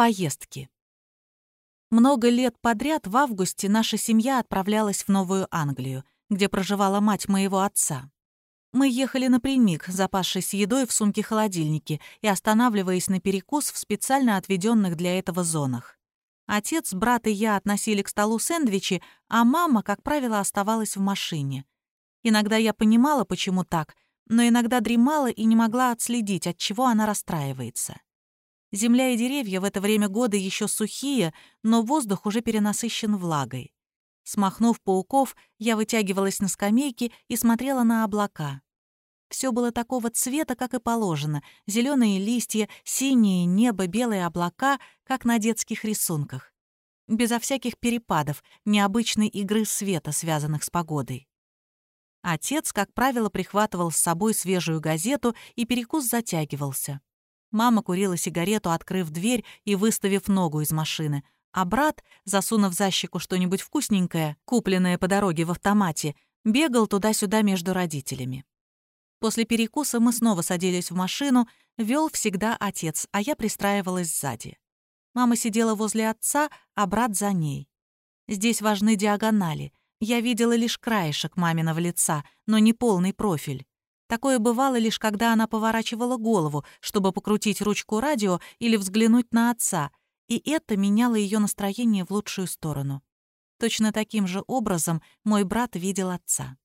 Поездки. Много лет подряд в августе наша семья отправлялась в Новую Англию, где проживала мать моего отца. Мы ехали напрямик, запасшись едой в сумке-холодильнике и останавливаясь на перекус в специально отведенных для этого зонах. Отец, брат и я относили к столу сэндвичи, а мама, как правило, оставалась в машине. Иногда я понимала, почему так, но иногда дремала и не могла отследить, от чего она расстраивается. Земля и деревья в это время года еще сухие, но воздух уже перенасыщен влагой. Смахнув пауков, я вытягивалась на скамейке и смотрела на облака. Все было такого цвета, как и положено. Зеленые листья, синее небо, белые облака, как на детских рисунках. Безо всяких перепадов, необычной игры света, связанных с погодой. Отец, как правило, прихватывал с собой свежую газету, и перекус затягивался. Мама курила сигарету, открыв дверь и выставив ногу из машины, а брат, засунув за щеку что-нибудь вкусненькое, купленное по дороге в автомате, бегал туда-сюда между родителями. После перекуса мы снова садились в машину, вел всегда отец, а я пристраивалась сзади. Мама сидела возле отца, а брат за ней. Здесь важны диагонали. Я видела лишь краешек маминого лица, но не полный профиль. Такое бывало лишь когда она поворачивала голову, чтобы покрутить ручку радио или взглянуть на отца, и это меняло ее настроение в лучшую сторону. Точно таким же образом мой брат видел отца.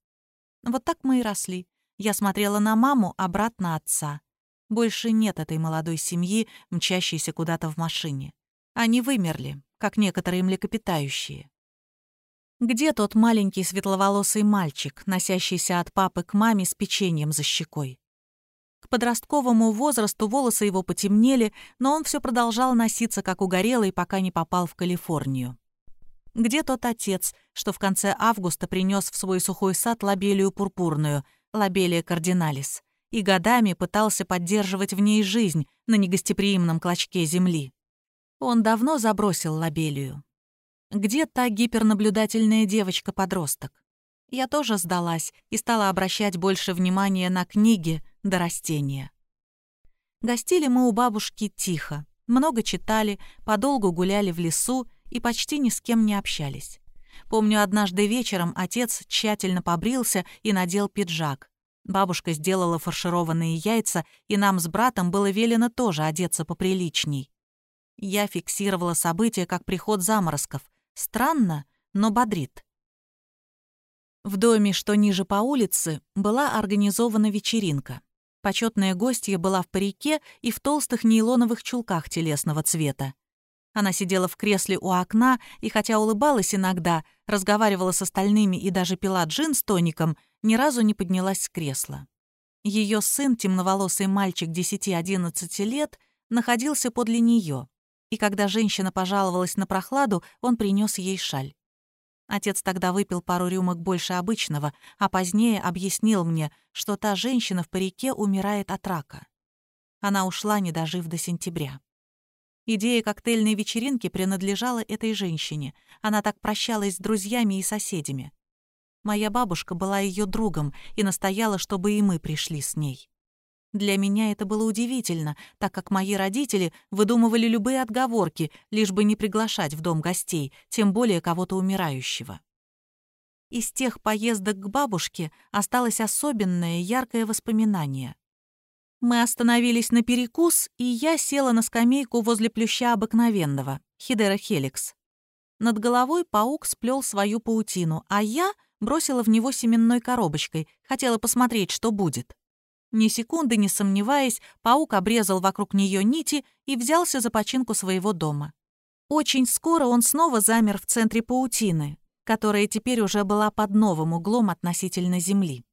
Вот так мы и росли. Я смотрела на маму, а брат на отца. Больше нет этой молодой семьи, мчащейся куда-то в машине. Они вымерли, как некоторые млекопитающие. Где тот маленький светловолосый мальчик, носящийся от папы к маме с печеньем за щекой? К подростковому возрасту волосы его потемнели, но он все продолжал носиться, как угорелый, пока не попал в Калифорнию. Где тот отец, что в конце августа принес в свой сухой сад лабелию пурпурную, лабелия кардиналис, и годами пытался поддерживать в ней жизнь на негостеприимном клочке земли? Он давно забросил лабелию, где та гипернаблюдательная девочка-подросток? Я тоже сдалась и стала обращать больше внимания на книги до растения. Гостили мы у бабушки тихо, много читали, подолгу гуляли в лесу и почти ни с кем не общались. Помню, однажды вечером отец тщательно побрился и надел пиджак. Бабушка сделала фаршированные яйца, и нам с братом было велено тоже одеться поприличней. Я фиксировала события как приход заморозков, Странно, но бодрит. В доме, что ниже по улице, была организована вечеринка. Почетная гостья была в парике и в толстых нейлоновых чулках телесного цвета. Она сидела в кресле у окна и, хотя улыбалась иногда, разговаривала с остальными и даже пила джин с тоником, ни разу не поднялась с кресла. Ее сын, темноволосый мальчик 10-11 лет, находился подле нее и когда женщина пожаловалась на прохладу, он принес ей шаль. Отец тогда выпил пару рюмок больше обычного, а позднее объяснил мне, что та женщина в парике умирает от рака. Она ушла, не дожив до сентября. Идея коктейльной вечеринки принадлежала этой женщине. Она так прощалась с друзьями и соседями. Моя бабушка была ее другом и настояла, чтобы и мы пришли с ней. Для меня это было удивительно, так как мои родители выдумывали любые отговорки, лишь бы не приглашать в дом гостей, тем более кого-то умирающего. Из тех поездок к бабушке осталось особенное яркое воспоминание. Мы остановились на перекус, и я села на скамейку возле плюща обыкновенного, Хидера хеликс. Над головой паук сплел свою паутину, а я бросила в него семенной коробочкой, хотела посмотреть, что будет. Ни секунды не сомневаясь, паук обрезал вокруг нее нити и взялся за починку своего дома. Очень скоро он снова замер в центре паутины, которая теперь уже была под новым углом относительно Земли.